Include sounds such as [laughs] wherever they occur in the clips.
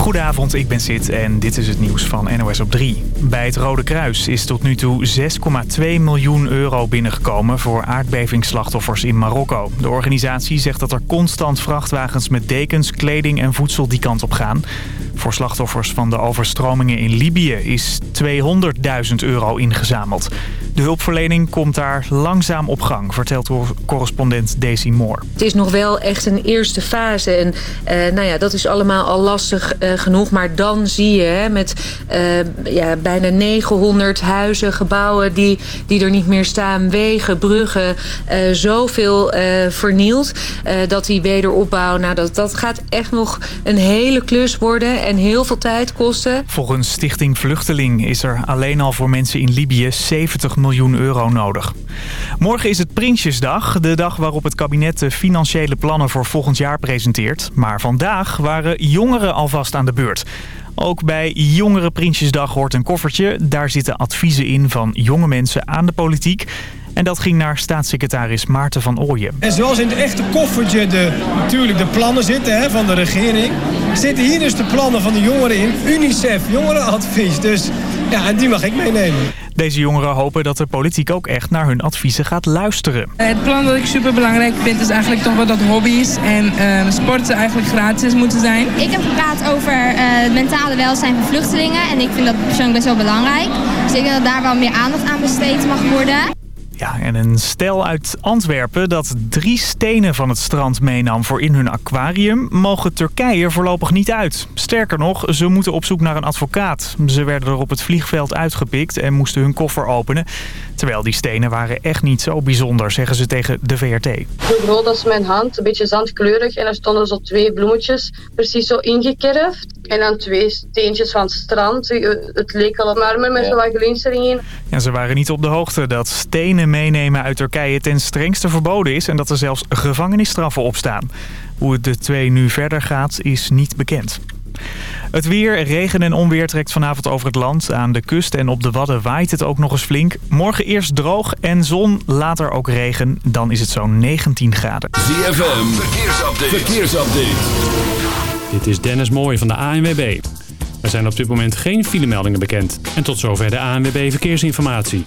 Goedenavond, ik ben Sid en dit is het nieuws van NOS op 3. Bij het Rode Kruis is tot nu toe 6,2 miljoen euro binnengekomen voor aardbevingsslachtoffers in Marokko. De organisatie zegt dat er constant vrachtwagens met dekens, kleding en voedsel die kant op gaan. Voor slachtoffers van de overstromingen in Libië is 200.000 euro ingezameld. De hulpverlening komt daar langzaam op gang, vertelt correspondent Daisy Moore. Het is nog wel echt een eerste fase en uh, nou ja, dat is allemaal al lastig uh, genoeg. Maar dan zie je hè, met uh, ja, bijna 900 huizen, gebouwen die, die er niet meer staan, wegen, bruggen, zoveel vernield. dat die wederopbouw, nou, dat, dat gaat echt nog een hele klus worden en heel veel tijd kosten. Volgens Stichting Vluchteling is er alleen al voor mensen in Libië 70 miljoen euro nodig. Morgen is het Prinsjesdag, de dag waarop het kabinet de financiële plannen voor volgend jaar presenteert. Maar vandaag waren jongeren alvast aan de beurt. Ook bij Jongere Prinsjesdag hoort een koffertje. Daar zitten adviezen in van jonge mensen aan de politiek. En dat ging naar staatssecretaris Maarten van Ooyen. En zoals in het echte koffertje de, natuurlijk de plannen zitten hè, van de regering... zitten hier dus de plannen van de jongeren in. UNICEF, jongerenadvies. Dus ja, en die mag ik meenemen. Deze jongeren hopen dat de politiek ook echt naar hun adviezen gaat luisteren. Het plan dat ik super belangrijk vind is eigenlijk toch wel dat hobby's en uh, sporten eigenlijk gratis moeten zijn. Ik heb gepraat over uh, het mentale welzijn van vluchtelingen en ik vind dat persoonlijk best wel belangrijk. Dus ik denk dat daar wel meer aandacht aan besteed mag worden. Ja, en een stel uit Antwerpen dat drie stenen van het strand meenam voor in hun aquarium... mogen Turkije voorlopig niet uit. Sterker nog, ze moeten op zoek naar een advocaat. Ze werden er op het vliegveld uitgepikt en moesten hun koffer openen. Terwijl die stenen waren echt niet zo bijzonder, zeggen ze tegen de VRT. Zo groot als mijn hand, een beetje zandkleurig. En er stonden zo twee bloemetjes precies zo ingekerfd. En dan twee steentjes van het strand. Het leek al op marmer met ja. zo wat glinstering in. Ja, ze waren niet op de hoogte dat stenen meenemen uit Turkije ten strengste verboden is... en dat er zelfs gevangenisstraffen op staan. Hoe het de twee nu verder gaat is niet bekend. Het weer, regen en onweer trekt vanavond over het land. Aan de kust en op de Wadden waait het ook nog eens flink. Morgen eerst droog en zon, later ook regen. Dan is het zo'n 19 graden. ZFM, verkeersupdate. verkeersupdate. Dit is Dennis Mooij van de ANWB. Er zijn op dit moment geen filemeldingen bekend. En tot zover de ANWB Verkeersinformatie.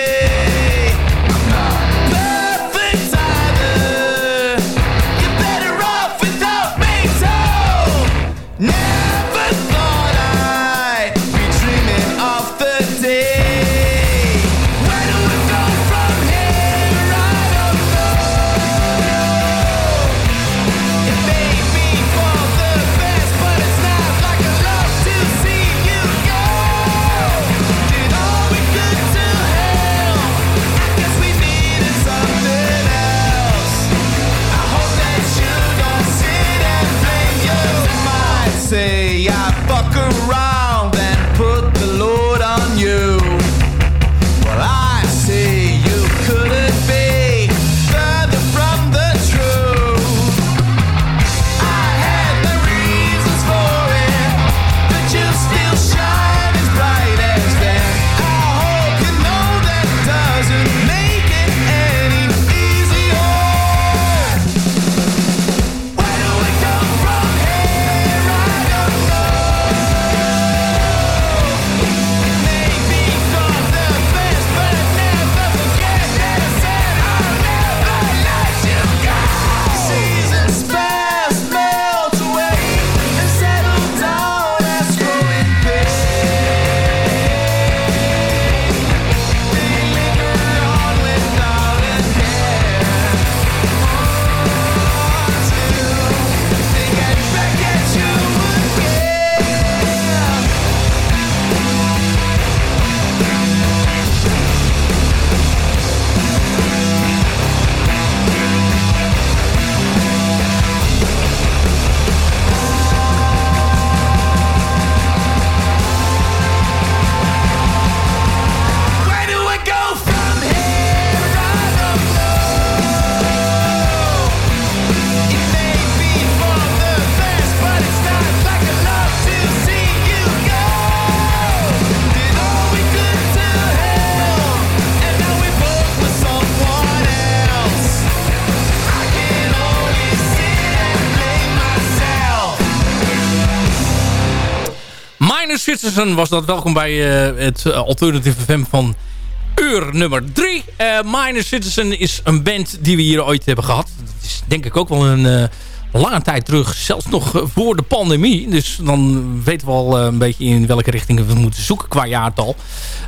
Now Citizen was dat. Welkom bij uh, het uh, Alternative FM van uur nummer 3. Uh, Minor Citizen is een band die we hier ooit hebben gehad. Dat is denk ik ook wel een lange tijd terug. Zelfs nog voor de pandemie. Dus dan weten we al een beetje in welke richting we moeten zoeken qua jaartal.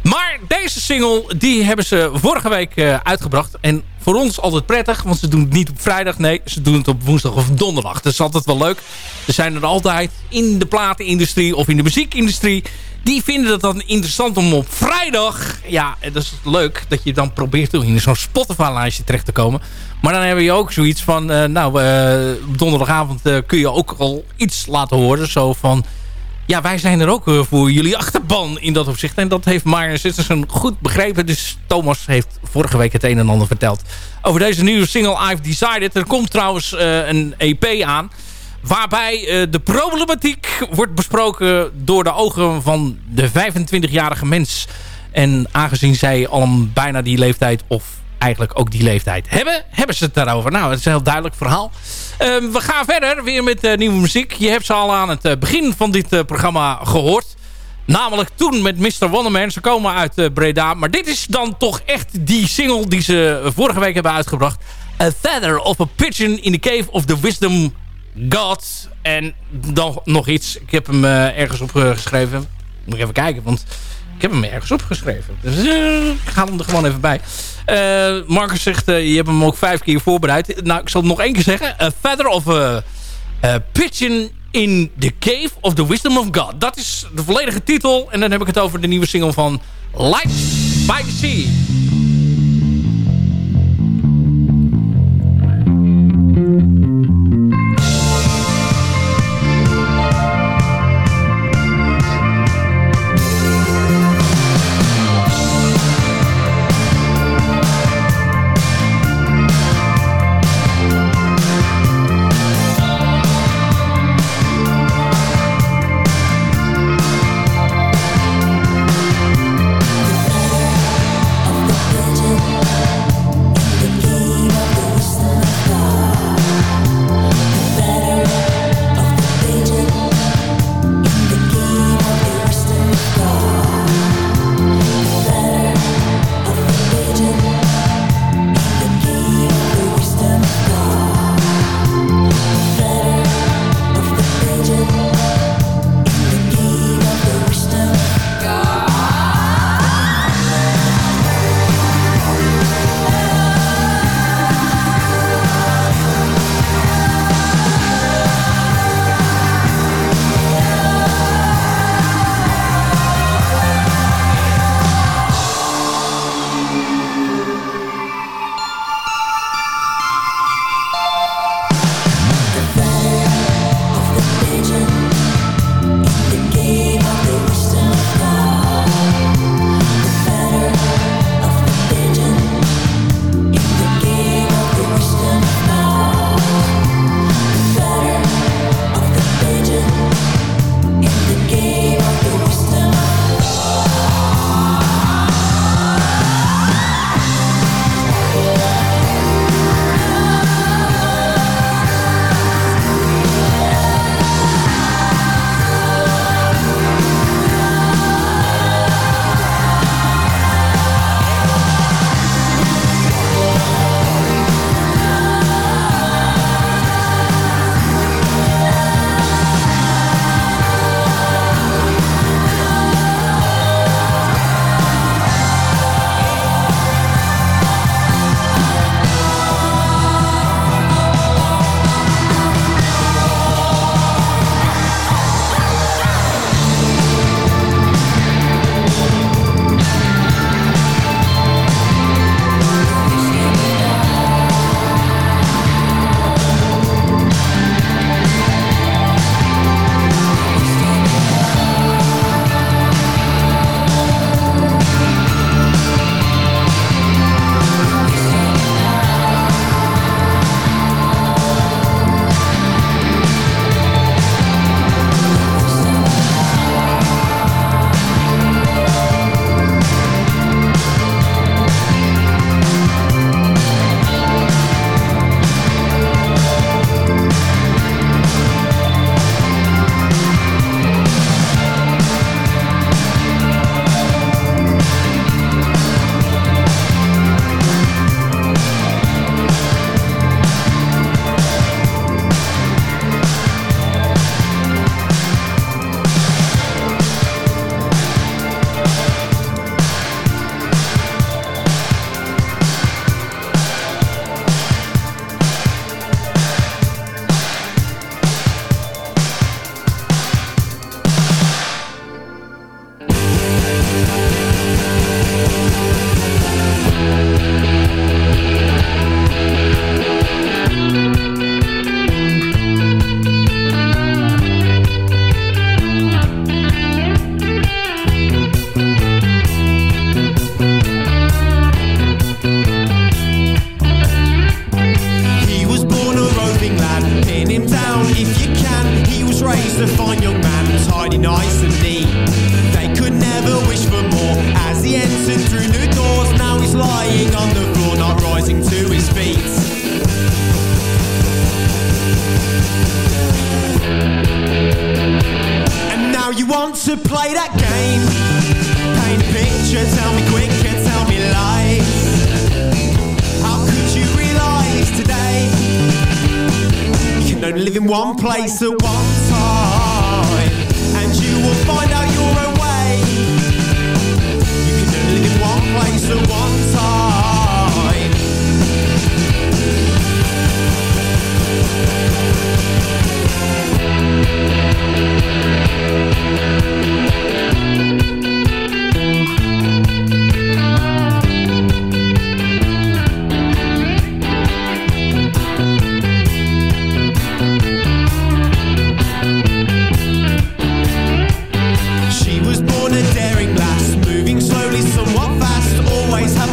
Maar deze single die hebben ze vorige week uitgebracht. En voor ons altijd prettig, want ze doen het niet op vrijdag. Nee, ze doen het op woensdag of donderdag. Dat is altijd wel leuk. Er zijn er altijd in de platenindustrie of in de muziekindustrie... die vinden het dan interessant om op vrijdag... ja, dat is leuk dat je dan probeert in zo'n Spotify-lijstje terecht te komen. Maar dan hebben je ook zoiets van... Uh, nou, uh, donderdagavond uh, kun je ook al iets laten horen. Zo van ja, wij zijn er ook eh, voor jullie achterban in dat opzicht. En dat heeft Maya Citizen goed begrepen. Dus Thomas heeft vorige week het een en ander verteld over deze nieuwe single I've Decided. Er komt trouwens een EP aan. Waarbij uh, de problematiek wordt besproken door de ogen van de 25-jarige mens. En aangezien zij al bijna die leeftijd of eigenlijk ook die leeftijd hebben, hebben ze het daarover. Nou, het is een heel duidelijk verhaal. Ehm, we gaan verder weer met uh, nieuwe muziek. Je hebt ze al aan het uh, begin van dit programma gehoord. Namelijk toen met Mr. Wonderman. Ze komen uit Breda. Maar dit is dan toch echt die single die ze vorige week hebben uitgebracht. A Feather of a Pigeon in the Cave of the Wisdom God. En dan nog iets. Ik heb hem ergens opgeschreven. Moet ik even kijken, want ik heb hem ergens opgeschreven. Dus ik ga hem er gewoon even bij. Uh, Marcus zegt, uh, je hebt hem ook vijf keer voorbereid. Nou, ik zal het nog één keer zeggen. Feather of a pigeon in the cave of the wisdom of God. Dat is de volledige titel. En dan heb ik het over de nieuwe single van Light by the Sea.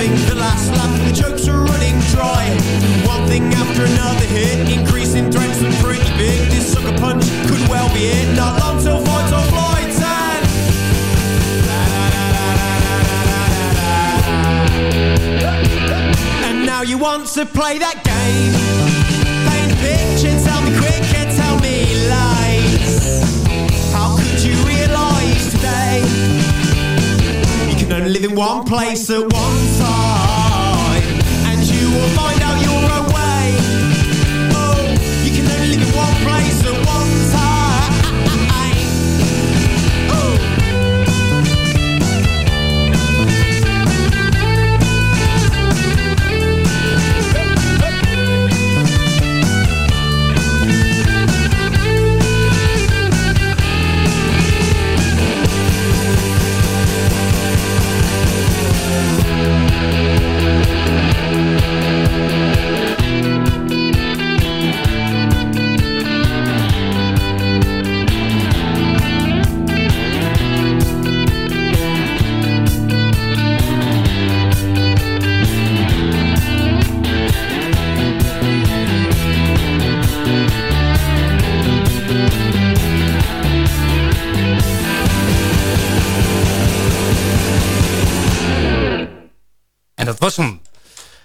Always having the last laugh. The jokes are running dry. One thing after another hit, increasing threats and pretty big. This sucker punch could well be it. Not long till fight or flight, and and now you want to play that game. Paint a picture, tell me quick and tell me lies. How could you realise today You can only live in one place at time oh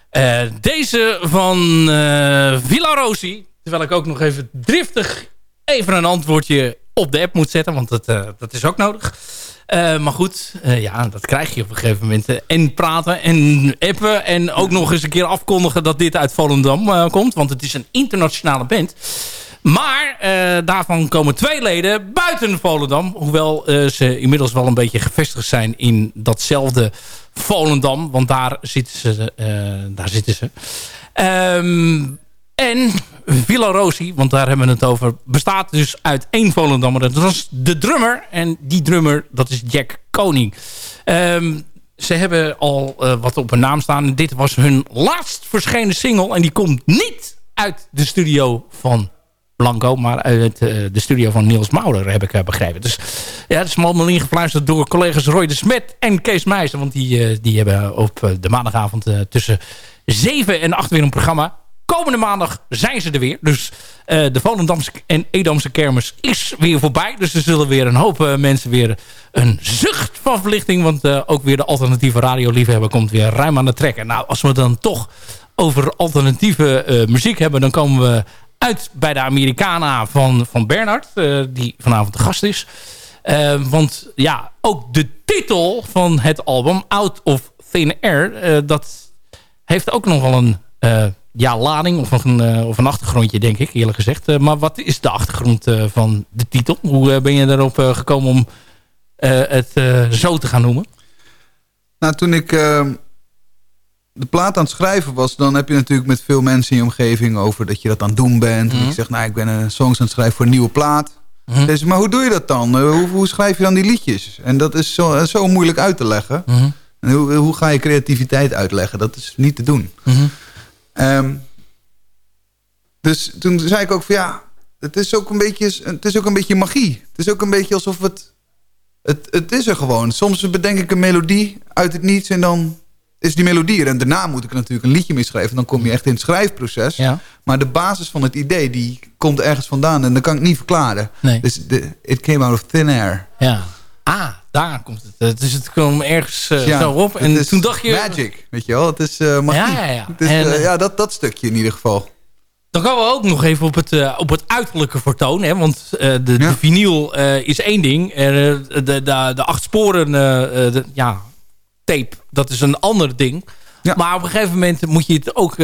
Eh, deze van eh Villa Rosi. Terwijl ik ook nog even driftig even een antwoordje op de app moet zetten. Want dat, eh, dat is ook nodig. Maar goed, ja, dat krijg je op een gegeven moment. En praten en appen. En ook nog eens een keer afkondigen dat dit uit Volendam komt. Want het is een internationale band. Maar eh, daarvan komen twee leden buiten Volendam. Hoewel eh, ze inmiddels wel een beetje gevestigd zijn in datzelfde Volendam. Want daar zitten ze. eh, daar zitten ze. Ehm, en Villa Rosi, want daar hebben we het over, bestaat dus uit één Volendammer. Dat was de drummer. En die drummer, dat is Jack Koning. Ehm, ze hebben al wat op hun naam staan. Dit was hun laatst verschenen single. En die komt niet uit de studio van Blanco, maar uit eh, de studio van Niels Maurer, heb ik eh, begrepen. Dus ja, het is allemaal ingefluisterd door collega's Roy de Smet en Kees Meijzer. Want die, eh, die hebben op de maandagavond tussen 7 en 8 weer een programma. Komende maandag zijn ze er weer. Dus de Volendamse en Edamse kermis is weer voorbij. Dus er zullen weer een hoop mensen weer een zucht van verlichting. Want ook weer de alternatieve radioliefhebber komt weer ruim aan de trekken. Nou, als we dan toch over alternatieve muziek hebben... dan komen we uit bij de Americana van, van Bernard. eh, die vanavond de gast is. Eh, want ja, ook de titel van het album, Out of Thin Air... eh, dat heeft ook nog wel een ja, lading of een, of een achtergrondje, denk ik, eerlijk gezegd. Maar wat is de achtergrond van de titel? Hoe ben je eh, gekomen om het zo te gaan noemen? Nou, toen ik de plaat aan het schrijven was... dan heb je natuurlijk met veel mensen in je omgeving... over dat je dat aan het doen bent. En Mhm. ik zeg, nou, ik ben een songs aan het schrijven voor een nieuwe plaat. Dus, maar hoe doe je dat dan? Eh, hoe, hoe schrijf je dan die liedjes? En dat is zo, eh, zo moeilijk uit te leggen. Mhm. En hoe, hoe ga je creativiteit uitleggen? Dat is niet te doen. Mhm. Ehm, dus toen zei ik ook van ja, het is ook een beetje, het is ook een beetje magie. Het is ook een beetje alsof het, het, het is er gewoon. Soms bedenk ik een melodie uit het niets en dan is die melodie. En daarna moet ik natuurlijk een liedje mee schrijven. Dan kom je echt in het schrijfproces. Ja. Maar de basis van het idee, die komt ergens vandaan. En dat kan ik niet verklaren. Nee. Dus de, it came out of thin air. Ja. Ah, daar komt het. Uh, dus het kwam ergens uh, Ja, zo op. En is toen dacht je... Magic, weet je wel. Het is eh magie. Ja, ja, ja. Het is, En, eh, eh, ja dat, dat stukje in ieder geval. Dan gaan we ook nog even op het, eh, op het uiterlijke vertoon. Hè? Want eh, de, de vinyl eh, is één ding. Eh, de, de, de acht sporen eh, eh, de, ja, tape, dat is een ander ding. Maar op een gegeven moment moet je het ook eh,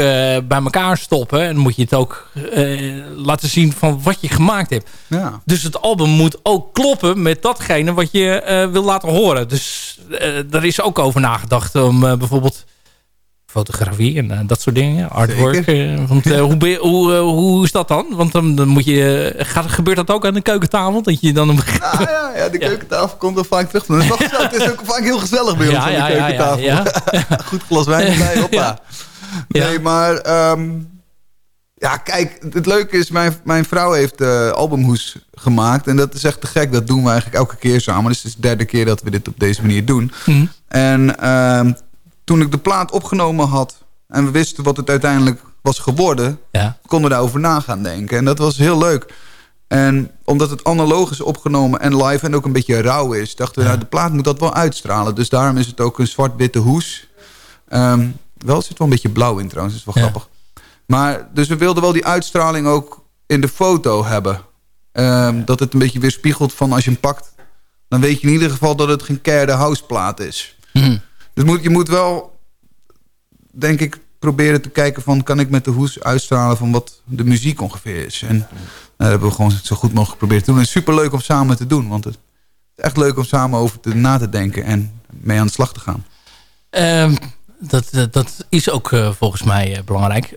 bij elkaar stoppen. En moet je het ook eh, laten zien van wat je gemaakt hebt. Ja. Dus het album moet ook kloppen met datgene wat je eh, wil laten horen. Dus daar is ook over nagedacht om bijvoorbeeld fotografie en eh, dat soort dingen. Artwork. eh, want, eh, hoe, hoe, hoe is dat dan? Want dan, dan moet je... gaat, gebeurt dat ook aan de keukentafel? Dat je dan... Een... Ah, ja, ja, de [laughs] keukentafel komt wel vaak terug. Maar het, is [laughs] het ook vaak heel gezellig bij ons Ja, aan de ja, ja, ja, keukentafel. ja. [laughs] Goed glas wijn erbij, hoppa. Nee, maar... ehm, ja, kijk, het leuke is, mijn, mijn vrouw heeft albumhoes gemaakt. En dat is echt te gek. Dat doen we eigenlijk elke keer samen. Dus het is de derde keer dat we dit op deze manier doen. Mhm. En ehm, toen ik de plaat opgenomen had... en we wisten wat het uiteindelijk was geworden... Ja. konden we daarover na gaan denken. En dat was heel leuk. En omdat het analoog is opgenomen en live en ook een beetje rauw is... dachten we, nou, de plaat moet dat wel uitstralen. Dus daarom is het ook een zwart-witte hoes. Ehm, wel zit wel een beetje blauw in trouwens, dat is wel grappig. Maar, dus we wilden wel die uitstraling ook in de foto hebben. Ehm, dat het een beetje weerspiegelt van als je hem pakt... dan weet je in ieder geval dat het geen keiharde houseplaat is. Dus je moet wel, denk ik, proberen te kijken van... kan ik met de hoes uitstralen van wat de muziek ongeveer is. En nou, dat hebben we gewoon zo goed mogelijk geprobeerd te doen. En het is super leuk om samen te doen. Want het is echt leuk om samen over te, na te denken... en mee aan de slag te gaan. Ehm, dat, dat, is ook eh, volgens mij eh, belangrijk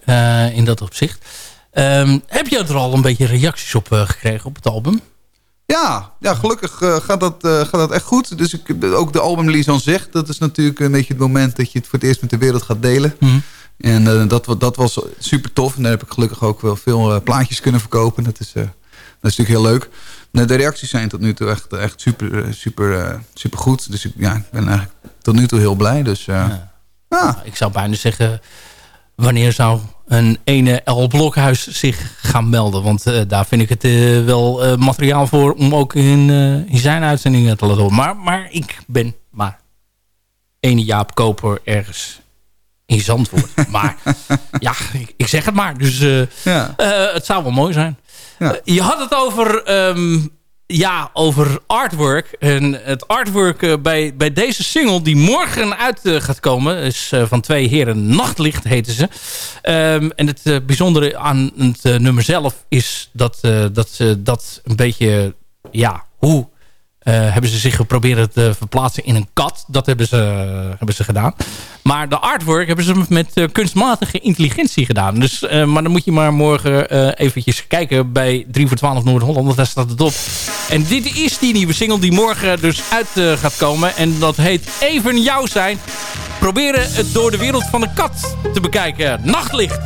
in dat opzicht. Ehm, heb je er al een beetje reacties op gekregen op het album? Ja, ja gelukkig eh, gaat, dat, eh, gaat dat echt goed. Dus ik, ook de albumrelease aan zich, dat is natuurlijk een beetje het moment dat je het voor het eerst met de wereld gaat delen. En eh, dat, dat was super tof. En daar heb ik gelukkig ook wel veel plaatjes kunnen verkopen. Dat is, dat is natuurlijk heel leuk. De reacties zijn tot nu toe echt, echt super, super, super goed. Dus ik, ja, ik ben eigenlijk tot nu toe heel blij. Dus, eh, Nou, Ik zou bijna zeggen, wanneer zou een ene L Blokhuis zich gaan melden? Want eh, daar vind ik het eh, wel eh, materiaal voor om ook in, in zijn uitzendingen te laten horen. Maar, maar ik ben maar ene Jaap Koper ergens in Zandvoort. [laughs] maar ja, ik, ik zeg het maar. Dus ja. het zou wel mooi zijn. Je had het over, ehm, ja, over artwork. En het artwork eh, bij, bij deze single die morgen uit eh, gaat komen... is eh, van twee heren Nachtlicht heten ze. Ehm, en het bijzondere aan het nummer zelf is dat, dat ze dat een beetje... ja, hoe hebben ze zich geprobeerd te verplaatsen in een kat. Dat hebben ze, hebben ze gedaan. Maar de artwork hebben ze met eh, kunstmatige intelligentie gedaan. Dus, eh, maar dan moet je maar morgen eh, eventjes kijken bij 3 voor 12 Noord-Holland. Want daar staat het op. En dit is die nieuwe single die morgen dus uit eh, gaat komen. En dat heet Even Jou Zijn. Proberen het door de wereld van de kat te bekijken. Nachtlicht.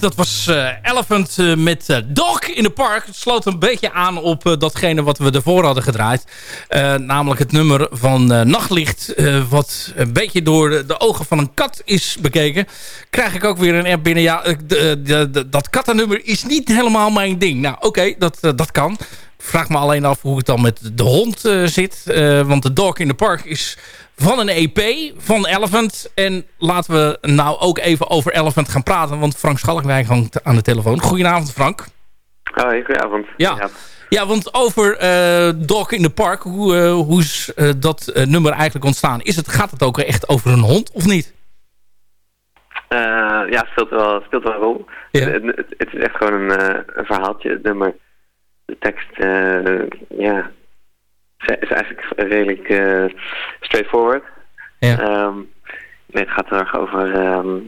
Dat was eh, Elephant eh, met uh, Dog in de Park. Het sloot een beetje aan op datgene wat we ervoor hadden gedraaid. namelijk het nummer van Nachtlicht. wat een beetje door de, ogen van een kat is bekeken. Krijg ik ook weer een app binnen. Ja, de, dat kattennummer is niet helemaal mijn ding. Nou, oké, dat, dat kan. Vraag me alleen af hoe het dan met de hond zit. want de Dog in de Park is van een EP van Elephant. En laten we nou ook even over Elephant gaan praten. Want Frank Schalkwijk hangt aan de telefoon. Goedenavond Frank. Hoi, goedenavond. Ja, ja want over eh, Dog in the Park. Hoe, eh, hoe is eh, dat nummer eigenlijk ontstaan? Is het, gaat het ook echt over een hond of niet? Ja, speelt wel, speelt wel een rol. Het, het- het is echt gewoon een, een verhaaltje, het nummer. De tekst, ja, is is eigenlijk redelijk eh, straightforward. Ja. Nee, het gaat heel erg over, ehm,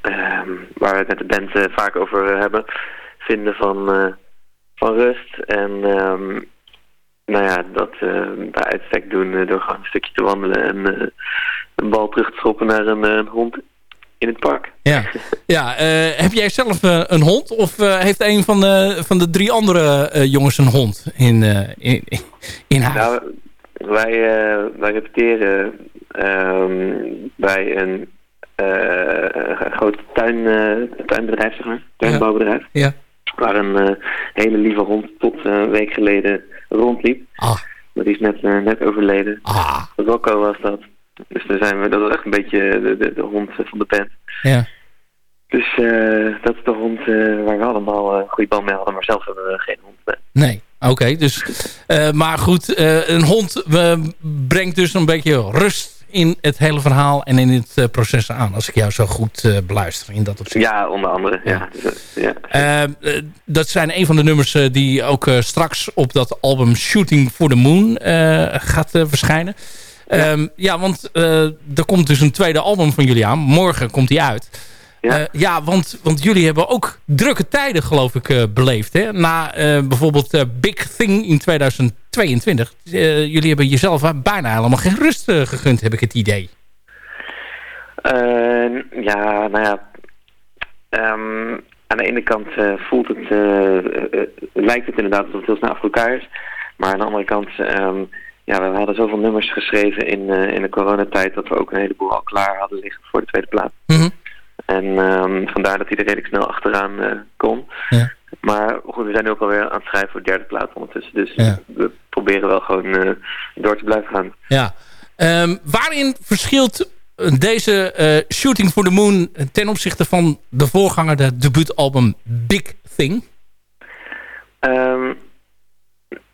ehm, waar we het met de band eh, vaak over hebben, vinden van, eh, van rust. En nou ja, dat eh, bij uitstek doen eh, door gewoon een stukje te wandelen en eh, een bal terug te schoppen naar een, eh, een hond in het park. Ja, ja eh, heb jij zelf eh, een hond? Of eh, heeft een van de, van de drie andere jongens een hond in, in, in huis? Nou, wij, wij repeteren ehm, bij een, eh, een groot tuin, tuinbedrijf, zeg maar. Tuinbouwbedrijf. Ja. Waar een hele lieve hond tot een week geleden rondliep. Ah. Maar die is net, net overleden. Ah. Rocco was dat. Dus daar zijn we, dat was echt een beetje de, de, de hond van de band. Ja. Dus eh, dat is de hond eh, waar we allemaal een goede band mee hadden, maar zelf hebben we geen hond. Nee. Nee, oké. dus, eh, maar goed, eh, een hond eh, brengt dus een beetje rust in het hele verhaal en in het eh, proces aan. Als ik jou zo goed eh, beluister in dat opzicht. Ja, onder andere. Ja. Dus, eh, ja. Eh, eh, dat zijn een van de nummers eh, die ook eh, straks op dat album Shooting for the Moon eh, gaat eh, verschijnen. Ja. ja, want eh, er komt dus een tweede album van jullie aan. Morgen komt die uit. Ja, ja want, want jullie hebben ook drukke tijden, geloof ik, eh, beleefd. Hè? Na eh, bijvoorbeeld eh, Big Thing in 2022. Eh, jullie hebben jezelf eh, bijna helemaal geen rust eh, gegund, heb ik het idee. Eh, ja, nou ja. ehm, aan de ene kant eh, voelt het, eh, eh, eh, lijkt het inderdaad alsof het heel snel achter elkaar is. Maar aan de andere kant, ehm, ja, we hadden zoveel nummers geschreven in, eh, in de coronatijd dat we ook een heleboel al klaar hadden liggen voor de tweede plaat. Mhm. En ehm, vandaar dat hij er redelijk snel achteraan eh, kon. Ja. Maar goed, we zijn nu ook alweer aan het schrijven voor de derde plaat ondertussen. Dus we proberen wel gewoon eh, door te blijven gaan. Ja. Ehm, waarin verschilt deze Shooting for the Moon ten opzichte van de voorganger, de debuutalbum Big Thing? Ehm,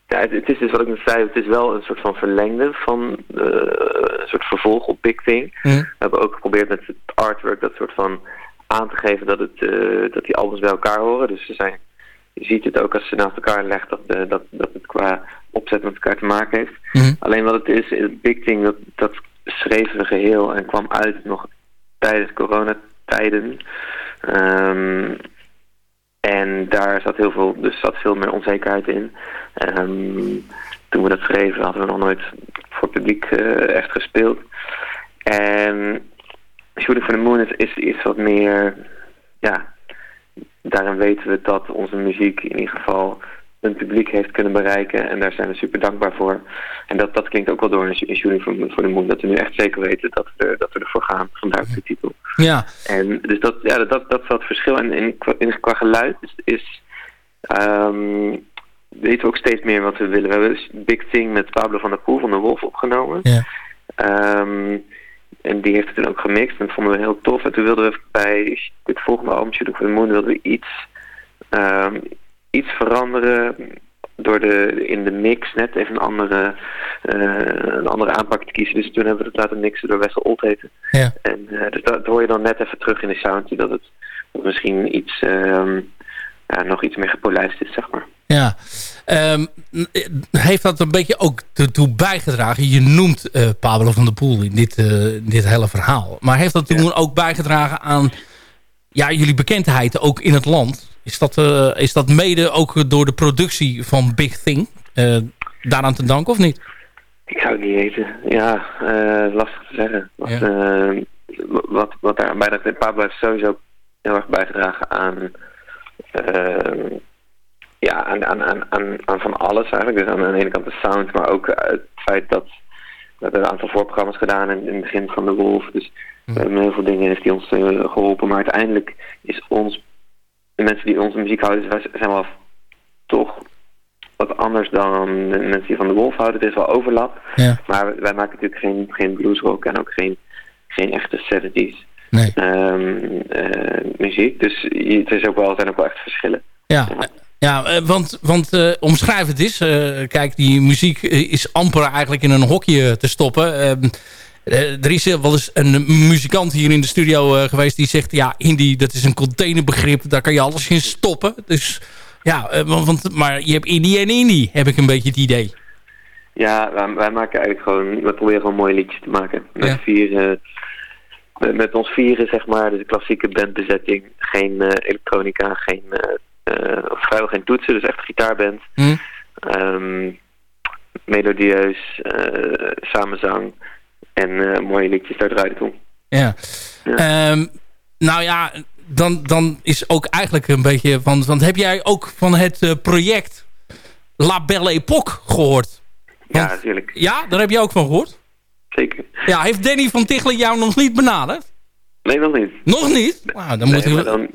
ja, het, het is dus wat ik net zei, het is wel een soort van verlengde van eh, een soort vervolg op Big Thing. Mhm. We hebben ook geprobeerd met het artwork dat soort van aan te geven dat, het, eh, dat die albums bij elkaar horen. Dus ze zijn, je ziet het ook als ze naast elkaar legt dat, eh, dat, dat het qua opzet met elkaar te maken heeft. Mhm. Alleen wat het is, Big Thing, dat, dat schreven we geheel en kwam uit nog tijdens coronatijden. Ehm en daar zat heel veel, dus zat veel meer onzekerheid in. Ehm, toen we dat schreven hadden we nog nooit voor publiek eh, echt gespeeld. En Shooting for the Moon is, is wat meer, ja, daarin weten we dat onze muziek in ieder geval een publiek heeft kunnen bereiken. En daar zijn we super dankbaar voor. En dat, dat klinkt ook wel door in Shooting for the Moon. Dat we nu echt zeker weten dat we, dat we ervoor gaan. Vandaar de titel. Ja. En dus dat, ja, dat, dat is wat het verschil. En in, qua- in, qua geluid is, is ehm, weten we ook steeds meer wat we willen. We hebben dus Big Thing met Pablo van der Poel van de Wolf opgenomen. Ja. Ehm, en die heeft het toen ook gemixt en dat vonden we heel tof. En toen wilden we bij het volgende album, Shooting for the Moon, wilden we iets, ehm, iets veranderen door de, in de mix net even een andere, eh, een andere aanpak te kiezen. Dus toen hebben we het laten mixen door Wessel Oldheten. Ja. En eh, dus dat, hoor je dan net even terug in de sound, dat het, misschien iets, ehm, ja, nog iets meer gepolijst is, zeg maar. Ja. Ehm, heeft dat een beetje ook ertoe bijgedragen? Je noemt eh, Pablo van der Poel in dit, dit hele verhaal. Maar heeft dat toen ook bijgedragen aan ja, jullie bekendheid ook in het land? Is dat, eh, is dat mede ook door de productie van Big Thing eh, daaraan te danken of niet? Ik zou het niet weten. Ja, eh, lastig te zeggen. Wat, eh, wat, wat daar aan bijdraagt. Pablo heeft sowieso heel erg bijgedragen aan, ja, aan, aan, aan, aan, van alles eigenlijk. Dus aan, de ene kant de sound, maar ook het feit dat we hebben een aantal voorprogramma's gedaan in, in het begin van de Wolf. Dus we hebben heel veel dingen heeft hij ons eh, geholpen. Maar uiteindelijk is ons, de mensen die onze muziek houden, zijn wel toch wat anders dan de mensen die van de Wolf houden. Er is wel overlap. Ja. Maar wij maken natuurlijk geen, geen bluesrock en ook geen, geen echte 70s Nee. ehm, eh, muziek. Dus het is ook wel, zijn ook wel echt verschillen. Ja, ja eh, want, want eh, omschrijf het. Eh, kijk, die muziek is amper eigenlijk in een hokje te stoppen. Eh, er is eh, wel eens een muzikant hier in de studio eh, geweest die zegt... ja, indie, dat is een containerbegrip, daar kan je alles in stoppen. Dus ja, want, maar je hebt indie en indie, heb ik een beetje het idee. Ja, wij, wij maken eigenlijk gewoon, we proberen gewoon mooie liedjes te maken. Met Ja. vier, met, met ons vieren, zeg maar, dus de klassieke bandbezetting. Geen elektronica, geen, eh, of vrijwel geen toetsen, dus echt gitaarband. Hm? Ehm, melodieus, samenzang en eh, mooie liedjes, daar draait het om. Ja. Ehm, nou ja, dan, dan is ook eigenlijk een beetje... van. want heb jij ook van het eh, project La Belle Époque gehoord? Ja, natuurlijk. Ja, daar heb je ook van gehoord? Zeker. Ja, heeft Danny van Tichelen jou nog niet benaderd? Nee, nog niet. Nog niet? Nou, dan Nee, moet maar ik... dan,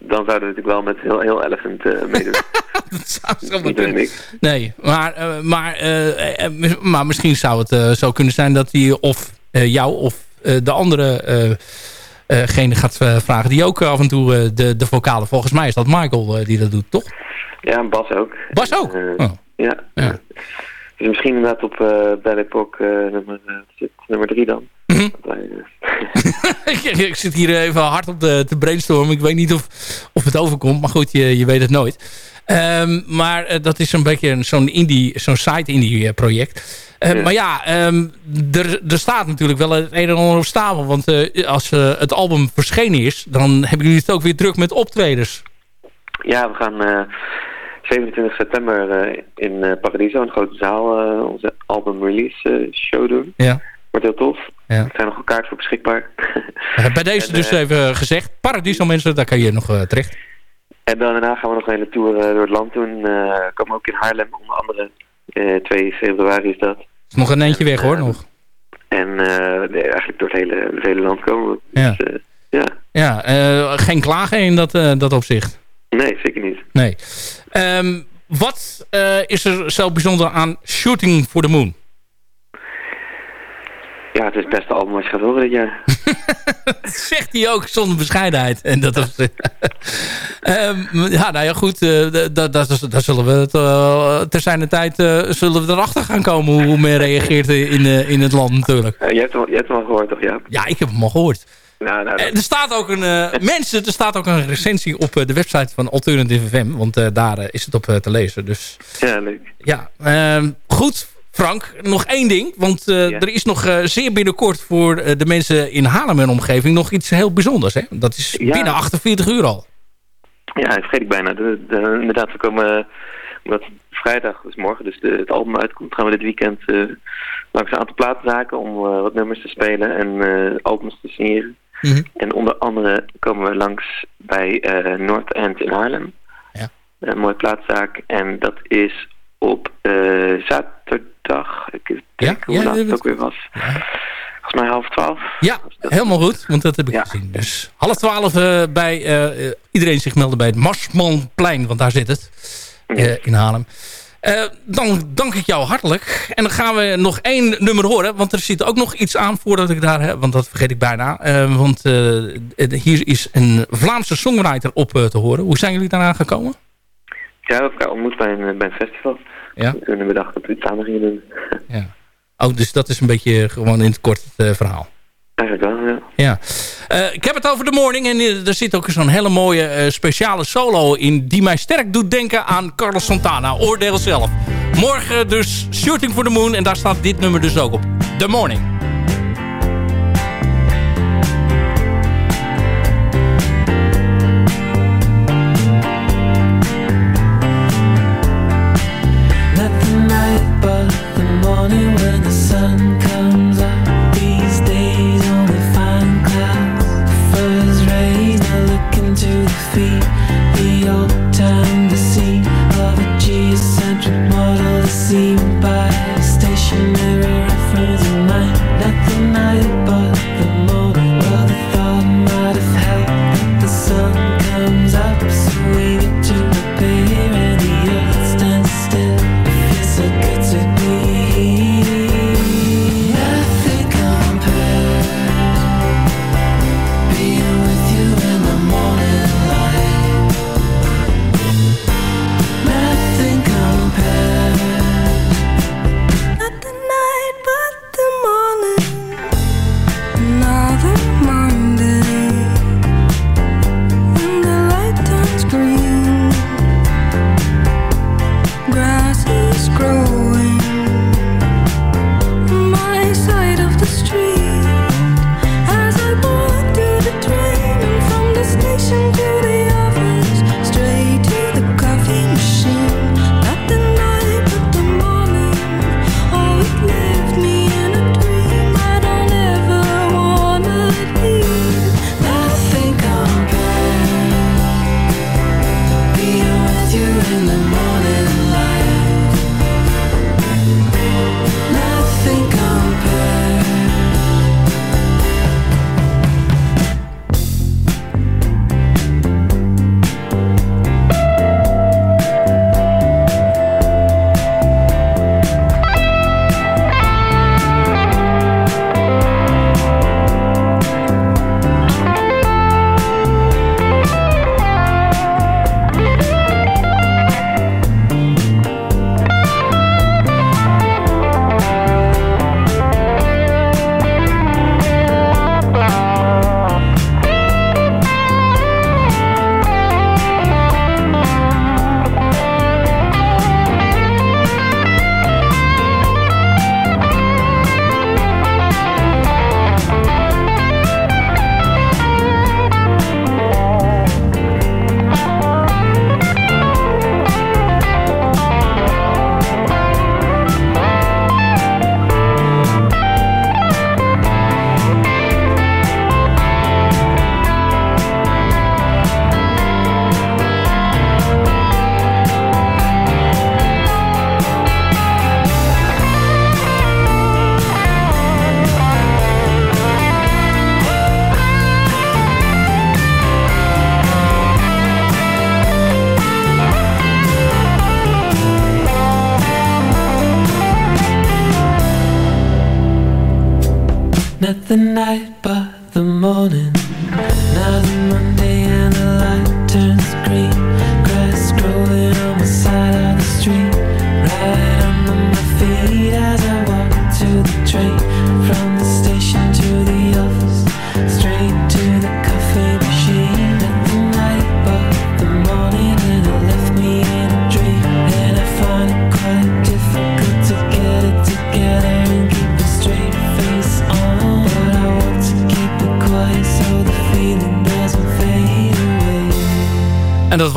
dan zouden we natuurlijk wel met heel, heel Elephant eh meedoen. [laughs] zou Niet ik. Nee, maar, eh, maar, eh, maar misschien zou het zo kunnen zijn dat hij of jou of de andere eh, eh, gene gaat vragen die ook af en toe de, de vocalen. Volgens mij is dat Michael die dat doet, toch? Ja, en Bas ook. Bas ook? Oh. Ja. Dus misschien inderdaad op uh, Belle nummer, nummer drie dan. Mhm. [laughs] Eh, ik, ik zit hier even hard op de, te brainstormen. Ik weet niet of, of het overkomt, maar goed, je, je weet het nooit. Ehm, maar eh, dat is een beetje een- zo'n indie, zo'n site indie eh, project. Eh, Ja. Maar ja, ehm, er, er staat natuurlijk wel het een en ander op stapel. Want eh, als eh, het album verschenen is, dan hebben jullie het ook weer druk met optredens. ja, we gaan eh, 27 september eh, in eh, Paradiso, een grote zaal, eh, onze album release eh, show doen. Ja. Wordt heel tof. Ja. Er zijn nog een kaart voor beschikbaar. Eh, Bij deze En, dus eh, even gezegd. Paradiso mensen, daar kan je nog eh, terecht. En dan daarna gaan we nog een hele tour door het land doen. Komen ook in Haarlem, onder andere. eh 2 februari is dat. is nog een eentje weg hoor, nog. En nee, eigenlijk door het hele, het hele land komen we. Ja. Dus, ja. Ja, geen klagen in dat, dat opzicht. Nee, zeker niet. Nee. Ehm, wat is er zo bijzonder aan Shooting for the Moon? Ja, het is het beste album wat je gaat horen dit jaar. Dat [laughs] zegt hij ook zonder bescheidenheid. En dat is, [laughs] Ehm, ja, nou ja, goed. eh, da- daar zullen we het, eh, ter zijn tijd eh, zullen we erachter gaan komen hoe, hoe men reageert in, eh, in het land natuurlijk. Eh, je, hebt hem, je hebt hem al gehoord, toch, Jaap? Ja, ik heb hem al gehoord. Nou, nou, Eh, Er staat ook een, eh, [laughs] mensen, er staat ook een recensie op eh, de website van Alternative FM. Want eh, daar eh, is het op eh, te lezen. Dus Ja, leuk. ja, ehm, goed. Frank, nog één ding. Want eh, er is nog eh, zeer binnenkort voor eh, de mensen in Haarlem en omgeving nog iets heel bijzonders. Hè? Dat is Ja. binnen 48 uur al. Ja, dat vergeet ik bijna. De, de- inderdaad, we komen... Omdat vrijdag, dus morgen, dus de, het album uitkomt... gaan we dit weekend langs een aantal platenzaken... om wat nummers te spelen en albums te signeren. Mhm. En onder andere komen we langs bij North End in Haarlem. Ja. Een mooie plaatszaak. En dat is op eh, zaterdag. Ik denk Ja? hoe Ja, laat het ook weer was. Volgens mij half twaalf. Ja, helemaal goed. Want dat heb ik gezien. Dus half twaalf eh, bij eh, eh, iedereen zich melden bij het Marsmanplein. Want daar zit het. in Haarlem. Dan dank ik jou hartelijk. En dan gaan we nog één nummer horen. Want er zit ook nog iets aan voordat ik daar heb. Want dat vergeet ik bijna. Want hier is een Vlaamse songwriter op te horen. Hoe zijn jullie daaraan gekomen? Ja, we elkaar ontmoet bij een, bij een festival. Ja. Hebben we het samen gingen doen. Oh, dus dat is een beetje gewoon in het kort het eh, verhaal. Eigenlijk wel, ja. Ja. Eh, ik heb het over The Morning. En eh, er zit ook zo'n hele mooie eh, speciale solo in... die mij sterk doet denken aan Carlos Santana. Oordeel zelf. Morgen dus Shooting for the Moon. En daar staat dit nummer dus ook op. The Morning. The night,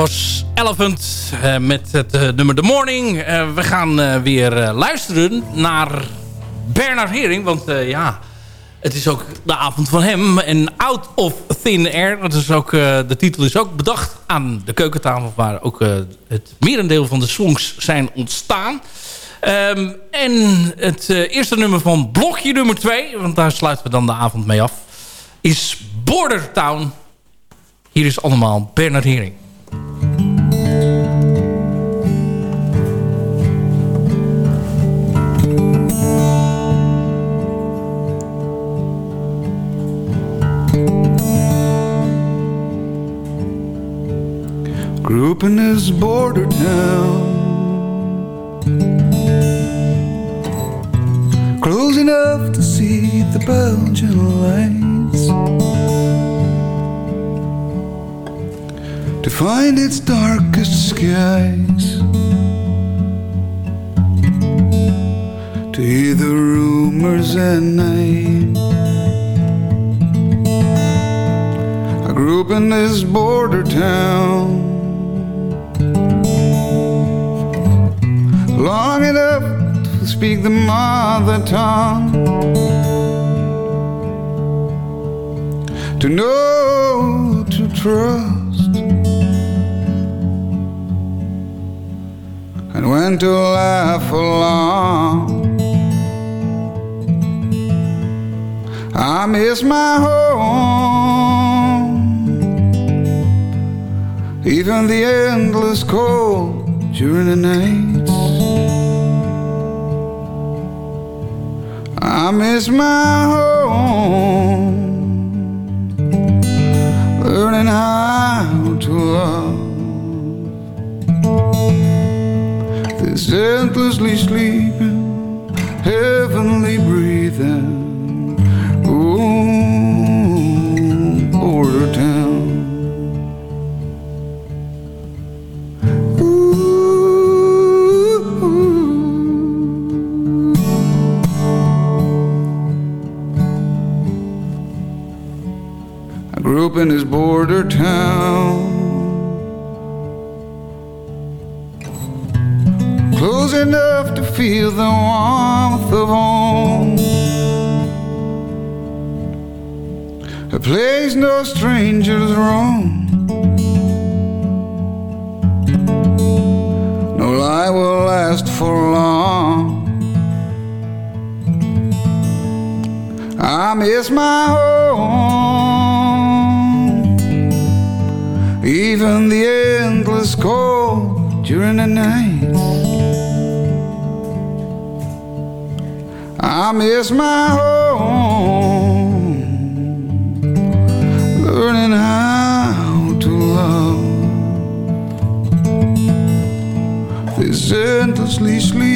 was Elephant eh, met het eh, nummer The Morning. Eh, we gaan weer luisteren naar Bernard Hering. Want ja, het is ook de avond van hem. En Out of Thin Air. Dat is ook, de titel is ook bedacht aan de keukentafel... waar ook het merendeel van de songs zijn ontstaan. Ehm, en het eerste nummer van blokje nummer 2... want daar sluiten we dan de avond mee af... is Border Town. Hier is allemaal Bernard Hering. Grew up in this border town. Close enough to see the Belgian lights. To find its darkest skies. To hear the rumors at night. Grew up in this border town. long enough to speak the mother tongue, to know to trust, and when to laugh along. I miss my home, even the endless cold during the nights. I miss my home, learning how to love this endlessly sleeping, heavenly breathing. Border town. Close enough to feel the warmth of home. A place no strangers roam. No lie will last for long. I miss my home. Even the endless cold during the night. I miss my home. Learning how to love. This endlessly sleeping,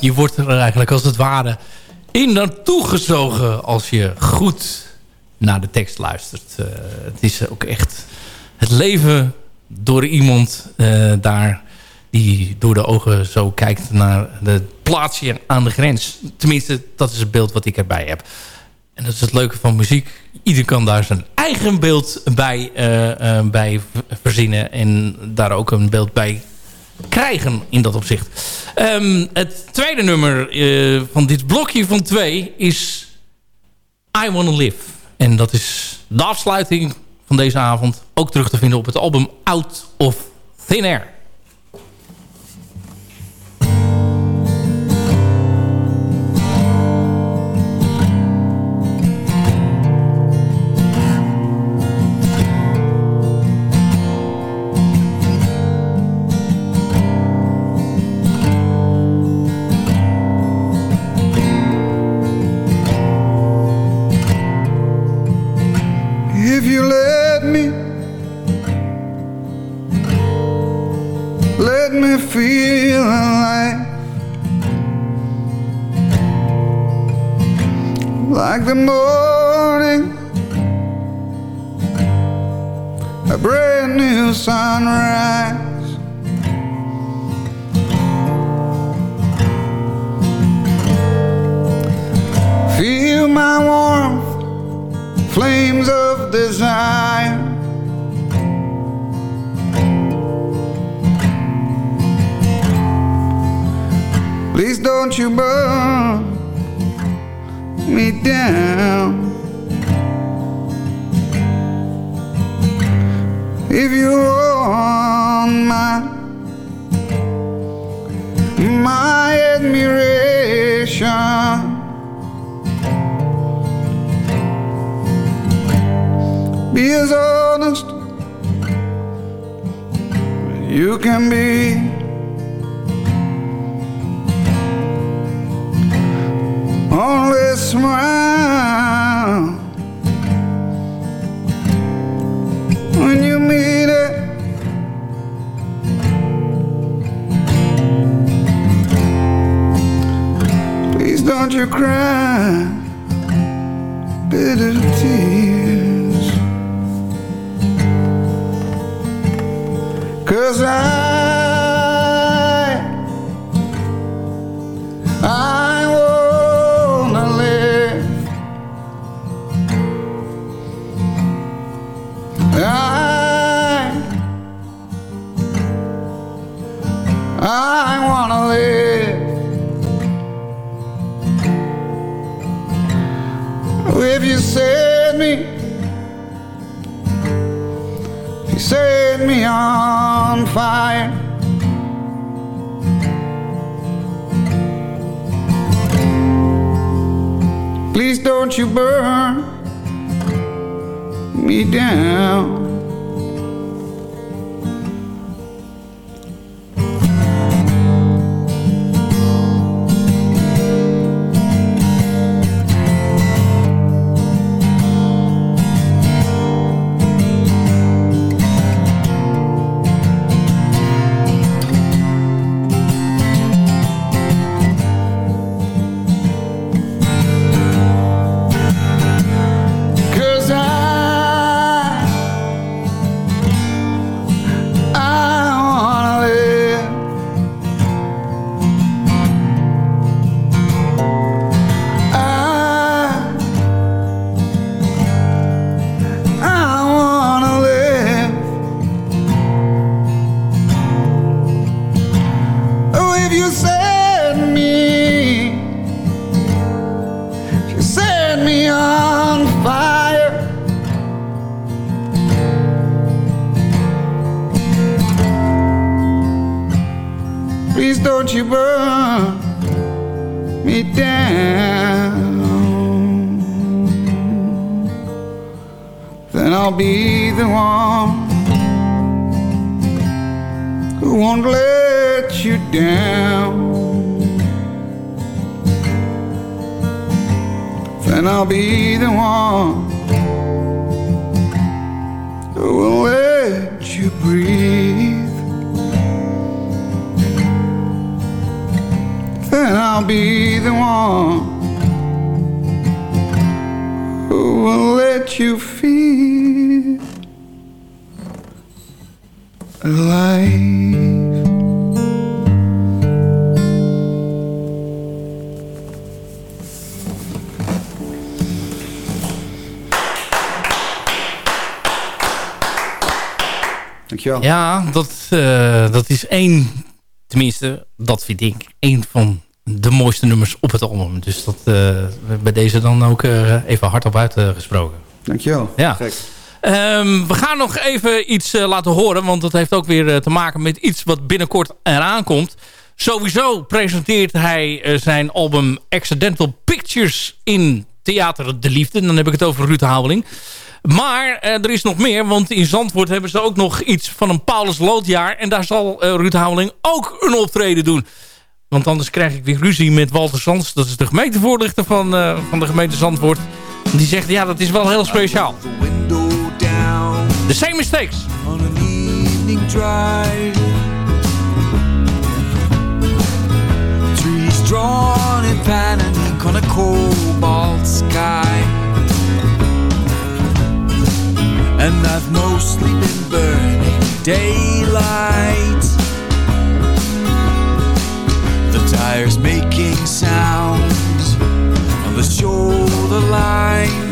Je wordt er eigenlijk als het ware in naartoe gezogen als je goed naar de tekst luistert. Eh, het is ook echt het leven door iemand eh, daar die door de ogen zo kijkt naar het plaatsje aan de grens. Tenminste, dat is het beeld wat ik erbij heb. En dat is het leuke van muziek. Ieder kan daar zijn eigen beeld bij, eh, bij verzinnen. En daar ook een beeld bij krijgen in dat opzicht. Ehm, het tweede nummer eh, van dit blokje van twee is I Wanna Live. En dat is de afsluiting van deze avond. Ook terug te vinden op het album Out of Thin Air. The morning, You set me, you set me on fire. Please don't you burn me down. Then I'll be the one who will let you breathe. Then I'll be the one who will let you feel alive. Dankjewel. Ja, dat, eh, dat is één, tenminste, dat vind ik, één van de mooiste nummers op het album. Dus dat eh, bij deze dan ook eh, even hardop uitgesproken. Dankjewel. Ja. Gek. Ehm, we gaan nog even iets laten horen. Want dat heeft ook weer te maken met iets wat binnenkort eraan komt. Sowieso presenteert hij zijn album Accidental Pictures in Theater De Liefde. Dan heb ik het over Ruud Houweling. Maar eh, er is nog meer, want in Zandvoort hebben ze ook nog iets van een Paulus Loodjaar. En daar zal eh, Ruud Houweling ook een optreden doen. Want anders krijg ik weer ruzie met Walter Sands. Dat is de gemeentevoorlichter van, eh, van de gemeente Zandvoort. Die zegt, ja, dat is wel heel speciaal. The same mistakes. on an evening drive. Trees drawn in ink on a cobalt sky. And I've mostly been burning daylight. The tires making sounds on the shoulder line.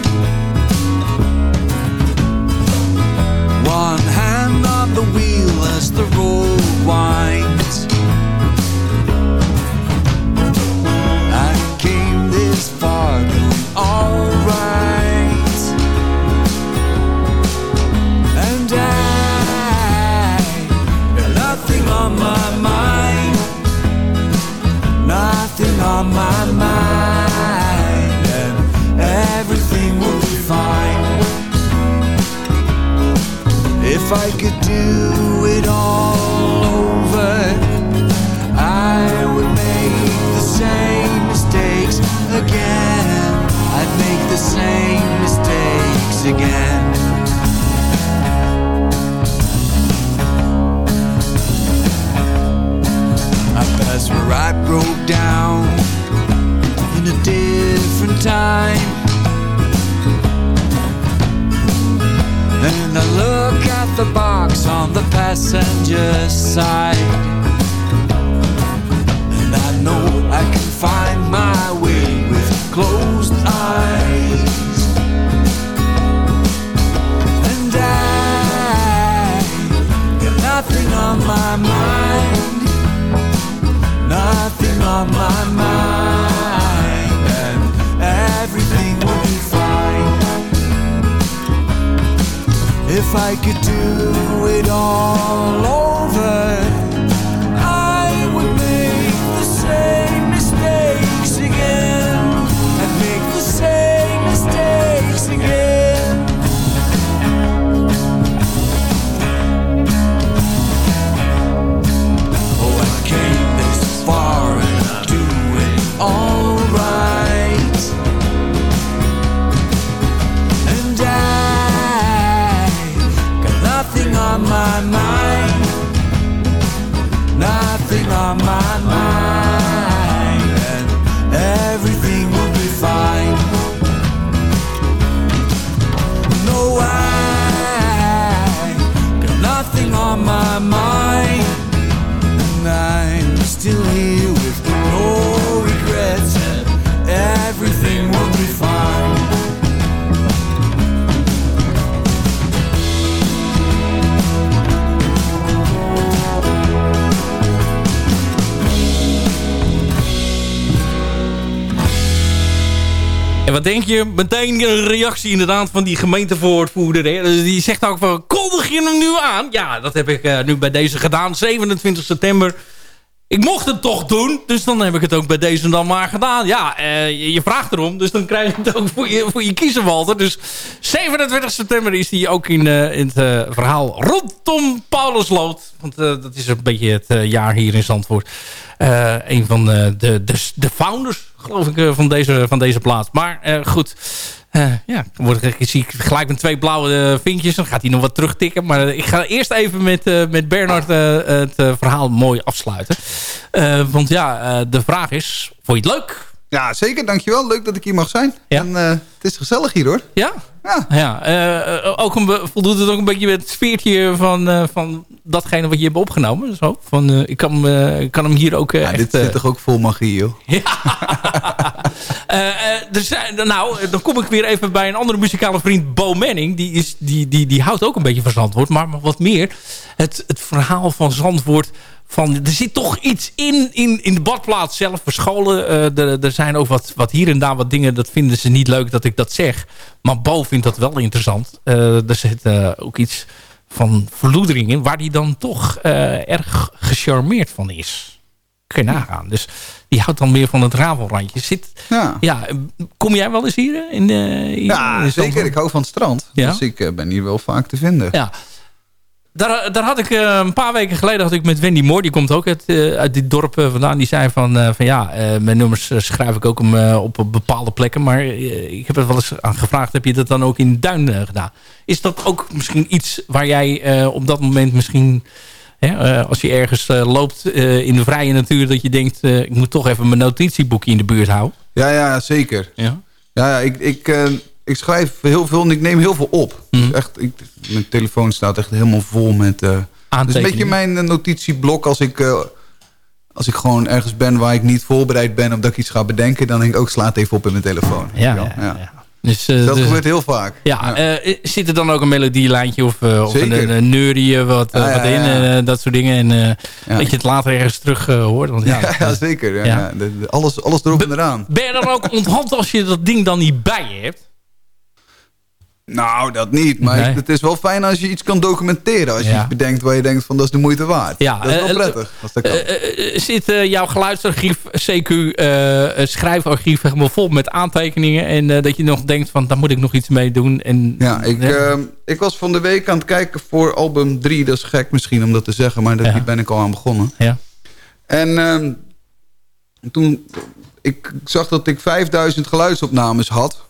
Denk je? Meteen een reactie inderdaad van die gemeentevoorvoerder. Hè? Dus die zegt ook van, kondig je hem nu aan? Ja, dat heb ik eh, nu bij deze gedaan. 27 september ik mocht het toch doen, dus dan heb ik het ook bij deze dan maar gedaan. Ja, eh, je, vraagt erom, dus dan krijg je het ook voor je, voor je kiezen, Walter. Dus 27 september is die ook in, eh, in het verhaal rondom Paulusloot. Want dat is een beetje het jaar hier in Zandvoort. Een van de, de, de founders, geloof ik, eh, van, deze, van deze plaats. Maar eh, goed, eh, ja, dan ik, zie ik gelijk met twee blauwe vinkjes. Dan gaat hij nog wat terugtikken. Maar ik ga eerst even met, met Bernard het verhaal mooi afsluiten. Want ja, de vraag is, vond je het leuk? Ja, zeker. Dankjewel. Leuk dat ik hier mag zijn. En eh, het is gezellig hier hoor. Ja? Ja. ja eh, ook een, voldoet het ook een beetje met het sfeertje van, eh, van datgene wat je hebt opgenomen? Zo? Van, ik, kan, hem, ik kan hem hier ook Ja, echt... dit zit toch ook vol magie joh. [laughs] Zijn, nou, dan kom ik weer even bij een andere muzikale vriend, Bo Manning. Die, is, die, die, die houdt ook een beetje van Zandvoort. Maar, maar wat meer, het, het verhaal van Zandvoort... Van, er zit toch iets in, in, in de badplaats zelf verscholen. Eh, er, er zijn ook wat, wat hier en daar wat dingen... dat vinden ze niet leuk dat ik dat zeg. Maar Bo vindt dat wel interessant. Eh, er zit eh, ook iets van verloedering in... waar hij dan toch erg gecharmeerd van is. Kun je nagaan. Dus die houdt dan meer van het ravelrandje. Zit, Ja. ja, kom jij wel eens hier? In, eh, hier Ja, in zeker. Ik hou van het strand. Ja? Dus ik ben hier wel vaak te vinden. Ja. Daar, daar had ik eh, een paar weken geleden had ik met Wendy Moore, die komt ook uit, eh, uit dit dorp eh, vandaan. Die zei van, van ja, mijn nummers schrijf ik ook om, op bepaalde plekken. Maar ik heb er wel eens aan gevraagd, heb je dat dan ook in de Duin gedaan? Is dat ook misschien iets waar jij op dat moment misschien... Hè, als je ergens loopt in de vrije natuur, dat je denkt... ik moet toch even mijn notitieboekje in de buurt houden. Ja, ja, zeker. Ja, ja, ja, ik, ik, ik schrijf heel veel en ik neem heel veel op. Mhm. Dus echt, ik, mijn telefoon staat echt helemaal vol met... het is een beetje mijn eh, notitieblok als ik, eh, als ik gewoon ergens ben waar ik niet voorbereid ben... omdat ik iets ga bedenken, dan denk ik ook, sla het even op in mijn telefoon. Ja, ja, Dus, dat dus- gebeurt heel vaak. Ja, zit er dan ook een melodielijntje of, of een, een neurie wat, Ja, wat in, ja. dat soort dingen. En dat je het later ergens terug hoort. Want, ja, zeker. Ja. De- de- alles, alles erop en eraan. Ben je dan ook onthand als je dat ding dan niet bij je hebt? Nou, dat niet. Maar Nee. het is wel fijn als je iets kan documenteren. Als je Ja. iets bedenkt waar je denkt van dat is de moeite waard. Ja, dat is wel eh, prettig. Als dat kan. Eh, eh, eh, zit eh, jouw geluidsarchief, CQ, eh, eh, schrijfarchief helemaal vol met aantekeningen. En eh, dat je nog denkt van, daar moet ik nog iets mee doen. En, ja, ik, ehm, ik was van de week aan het kijken voor album 3. Dat is gek misschien om dat te zeggen, maar daar ben ik al aan begonnen. Ja. En ehm, toen ik zag dat ik 5000 geluidsopnames had.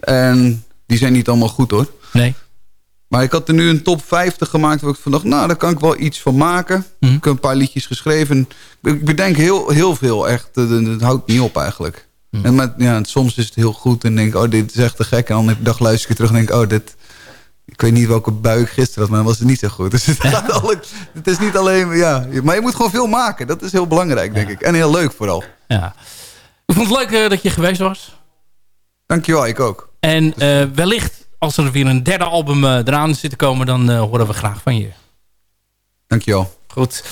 En die zijn niet allemaal goed hoor. Nee. Maar ik had er nu een top 50 gemaakt waar ik van dacht, nou, daar kan ik wel iets van maken. Mhm. Ik heb een paar liedjes geschreven. Ik bedenk heel, heel veel, echt. Het houdt niet op eigenlijk. Mhm. En met, ja, soms is het heel goed en denk ik, oh, dit is echt te gek. En dan een dag luister ik terug en denk ik, oh, dit... Ik weet niet welke bui ik gisteren had, maar dan was het niet zo goed. [laughs] Dus het, gaat alle, het is niet alleen, ja. Maar je moet gewoon veel maken. Dat is heel belangrijk, denk ik. En heel leuk vooral. Ja. Ik vond het leuk eh, dat je geweest was. Dankjewel, ik ook. En eh, wellicht, als er weer een derde album eh, eraan zit te komen... dan eh, horen we graag van je. Dankjewel. Goed.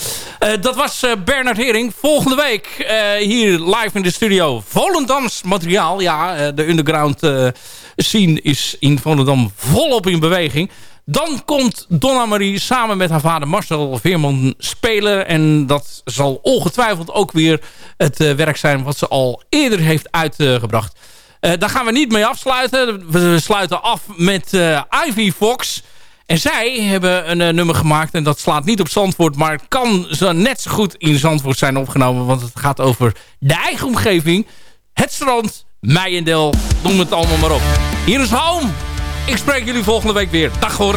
Dat was eh, Bernard Hering. Volgende week hier live in de studio. Volendams materiaal. Ja, de underground scene is in Volendam volop in beweging. Dan komt Donna Marie samen met haar vader Marcel Veerman spelen. En dat zal ongetwijfeld ook weer het werk zijn wat ze al eerder heeft uitgebracht. Eh, daar gaan we niet mee afsluiten. We sluiten af met eh, Ivy Fox. En zij hebben een eh, nummer gemaakt. En dat slaat niet op Zandvoort. Maar kan zo net zo goed in Zandvoort zijn opgenomen. Want het gaat over de eigen omgeving. Het strand, Meijendel. Noem het allemaal maar op. Hier is Home. Ik spreek jullie volgende week weer. Dag hoor.